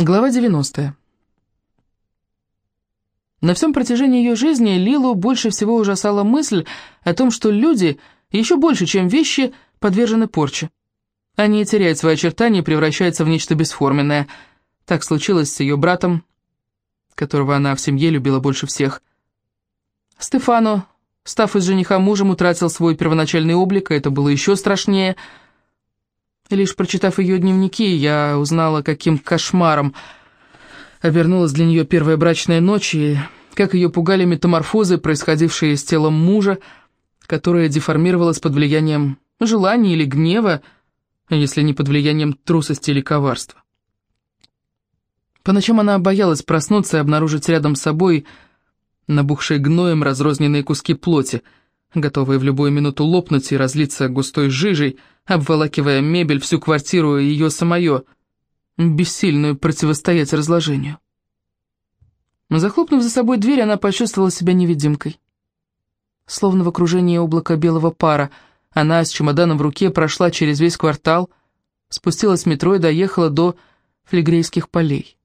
Глава 90. На всем протяжении ее жизни Лилу больше всего ужасала мысль о том, что люди, еще больше, чем вещи, подвержены порче. Они теряют свои очертания и превращаются в нечто бесформенное. Так случилось с ее братом, которого она в семье любила больше всех. Стефано, став из жениха мужем, утратил свой первоначальный облик, и это было еще страшнее – Лишь прочитав ее дневники, я узнала, каким кошмаром обернулась для нее первая брачная ночь, и как ее пугали метаморфозы, происходившие с телом мужа, которое деформировалось под влиянием желания или гнева, если не под влиянием трусости или коварства. По ночам она боялась проснуться и обнаружить рядом с собой набухшие гноем разрозненные куски плоти, готовые в любую минуту лопнуть и разлиться густой жижей, обволакивая мебель, всю квартиру и ее самое, бессильную противостоять разложению. Захлопнув за собой дверь, она почувствовала себя невидимкой. Словно в окружении облака белого пара, она с чемоданом в руке прошла через весь квартал, спустилась в метро и доехала до флегрейских полей.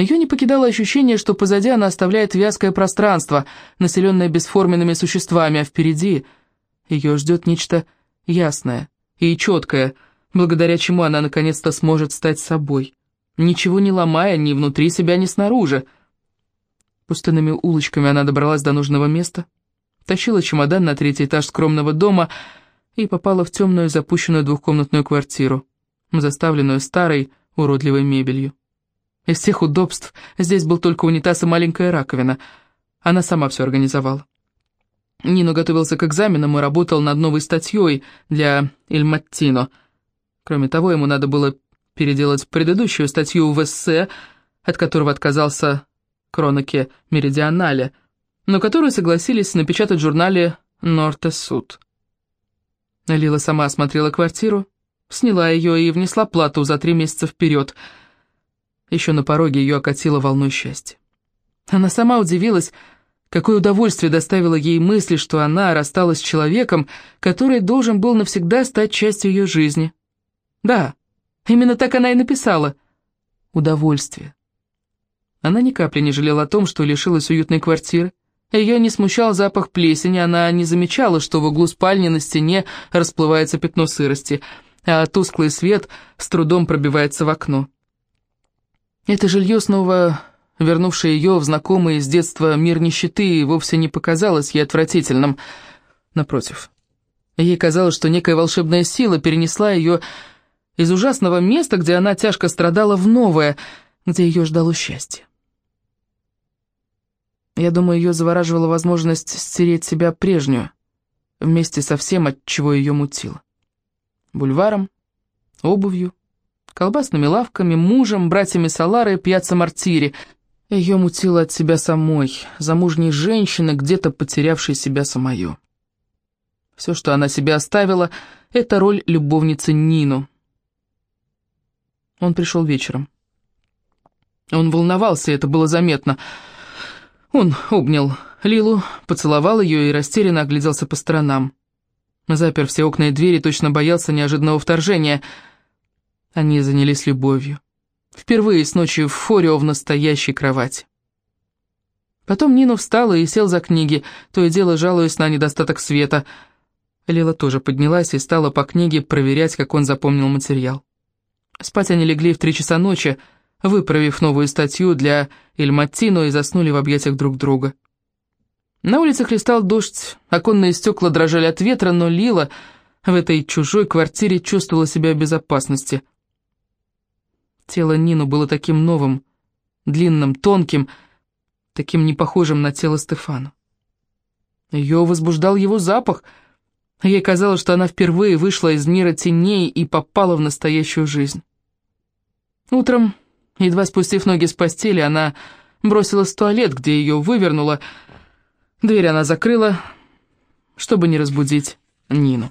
Ее не покидало ощущение, что позади она оставляет вязкое пространство, населенное бесформенными существами, а впереди ее ждет нечто ясное, и четкая, благодаря чему она наконец-то сможет стать собой, ничего не ломая ни внутри себя, ни снаружи. Пустынными улочками она добралась до нужного места, тащила чемодан на третий этаж скромного дома и попала в темную запущенную двухкомнатную квартиру, заставленную старой уродливой мебелью. Из всех удобств здесь был только унитаз и маленькая раковина. Она сама все организовала. Нино готовился к экзаменам и работал над новой статьей для Ильматтино. Кроме того, ему надо было переделать предыдущую статью в эссе, от которого отказался Кроноке Меридионале, но которую согласились напечатать в журнале «Норте Суд». Лила сама осмотрела квартиру, сняла ее и внесла плату за три месяца вперед. Еще на пороге ее окатило волной счастья. Она сама удивилась, Какое удовольствие доставило ей мысли, что она рассталась с человеком, который должен был навсегда стать частью ее жизни. Да, именно так она и написала. Удовольствие. Она ни капли не жалела о том, что лишилась уютной квартиры. Ее не смущал запах плесени, она не замечала, что в углу спальни на стене расплывается пятно сырости, а тусклый свет с трудом пробивается в окно. Это жилье снова вернувшая ее в знакомый с детства мир нищеты, вовсе не показалось ей отвратительным. Напротив, ей казалось, что некая волшебная сила перенесла ее из ужасного места, где она тяжко страдала, в новое, где ее ждало счастье. Я думаю, ее завораживала возможность стереть себя прежнюю, вместе со всем, от чего ее мутило. Бульваром, обувью, колбасными лавками, мужем, братьями Салары, пьяца Мартири — ее мутило от себя самой, замужней женщины, где-то потерявшей себя самое. Все, что она себе оставила, это роль любовницы Нину. Он пришел вечером. Он волновался, это было заметно. Он обнял Лилу, поцеловал ее и растерянно огляделся по сторонам. Запер все окна и двери, точно боялся неожиданного вторжения. Они занялись любовью. Впервые с ночи в Форио в настоящей кровати. Потом Нина встала и сел за книги, то и дело жалуясь на недостаток света. Лила тоже поднялась и стала по книге проверять, как он запомнил материал. Спать они легли в три часа ночи, выправив новую статью для Эльматино и заснули в объятиях друг друга. На улице хлестал дождь, оконные стекла дрожали от ветра, но Лила в этой чужой квартире чувствовала себя в безопасности – Тело Нину было таким новым, длинным, тонким, таким непохожим на тело Стефана. Ее возбуждал его запах. Ей казалось, что она впервые вышла из мира теней и попала в настоящую жизнь. Утром, едва спустив ноги с постели, она бросилась в туалет, где ее вывернуло. Дверь она закрыла, чтобы не разбудить Нину.